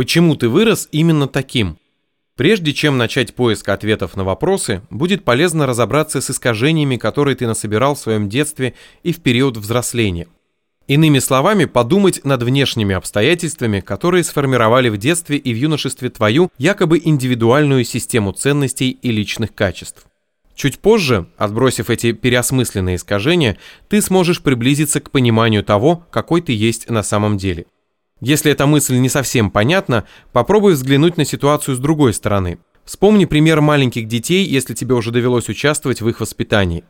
Почему ты вырос именно таким? Прежде чем начать поиск ответов на вопросы, будет полезно разобраться с искажениями, которые ты насобирал в своем детстве и в период взросления. Иными словами, подумать над внешними обстоятельствами, которые сформировали в детстве и в юношестве твою якобы индивидуальную систему ценностей и личных качеств. Чуть позже, отбросив эти переосмысленные искажения, ты сможешь приблизиться к пониманию того, какой ты есть на самом деле – если эта мысль не совсем понятна, попробуй взглянуть на ситуацию с другой стороны. Вспомни пример маленьких детей, если тебе уже довелось участвовать в их воспитании.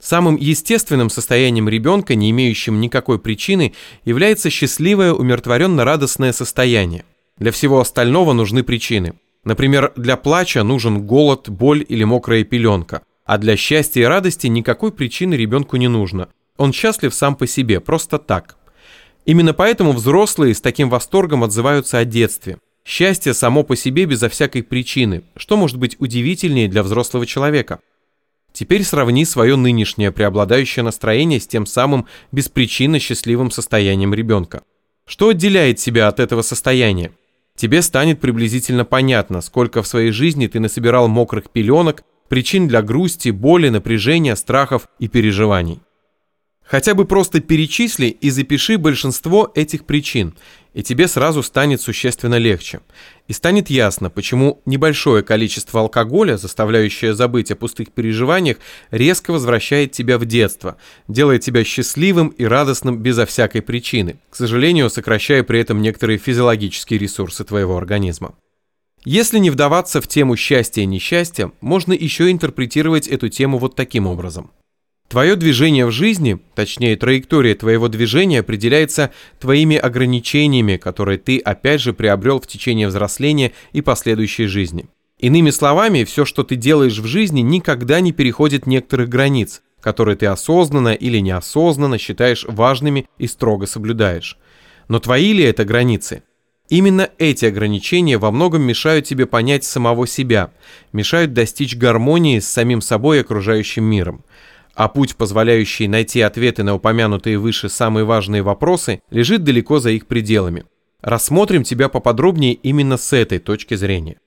Самым естественным состоянием ребенка, не имеющим никакой причины, является счастливое, умиротворенно-радостное состояние. Для всего остального нужны причины. Например, для плача нужен голод, боль или мокрая пеленка. А для счастья и радости никакой причины ребенку не нужно. Он счастлив сам по себе, просто так. Именно поэтому взрослые с таким восторгом отзываются о детстве. Счастье само по себе безо всякой причины, что может быть удивительнее для взрослого человека. Теперь сравни свое нынешнее преобладающее настроение с тем самым беспричинно счастливым состоянием ребенка. Что отделяет тебя от этого состояния? Тебе станет приблизительно понятно, сколько в своей жизни ты насобирал мокрых пеленок, причин для грусти, боли, напряжения, страхов и переживаний. Хотя бы просто перечисли и запиши большинство этих причин, и тебе сразу станет существенно легче. И станет ясно, почему небольшое количество алкоголя, заставляющее забыть о пустых переживаниях, резко возвращает тебя в детство, делает тебя счастливым и радостным безо всякой причины, к сожалению, сокращая при этом некоторые физиологические ресурсы твоего организма. Если не вдаваться в тему счастья и несчастья, можно еще интерпретировать эту тему вот таким образом – Твое движение в жизни, точнее траектория твоего движения определяется твоими ограничениями, которые ты опять же приобрел в течение взросления и последующей жизни. Иными словами, все, что ты делаешь в жизни, никогда не переходит некоторых границ, которые ты осознанно или неосознанно считаешь важными и строго соблюдаешь. Но твои ли это границы? Именно эти ограничения во многом мешают тебе понять самого себя, мешают достичь гармонии с самим собой и окружающим миром а путь, позволяющий найти ответы на упомянутые выше самые важные вопросы, лежит далеко за их пределами. Рассмотрим тебя поподробнее именно с этой точки зрения.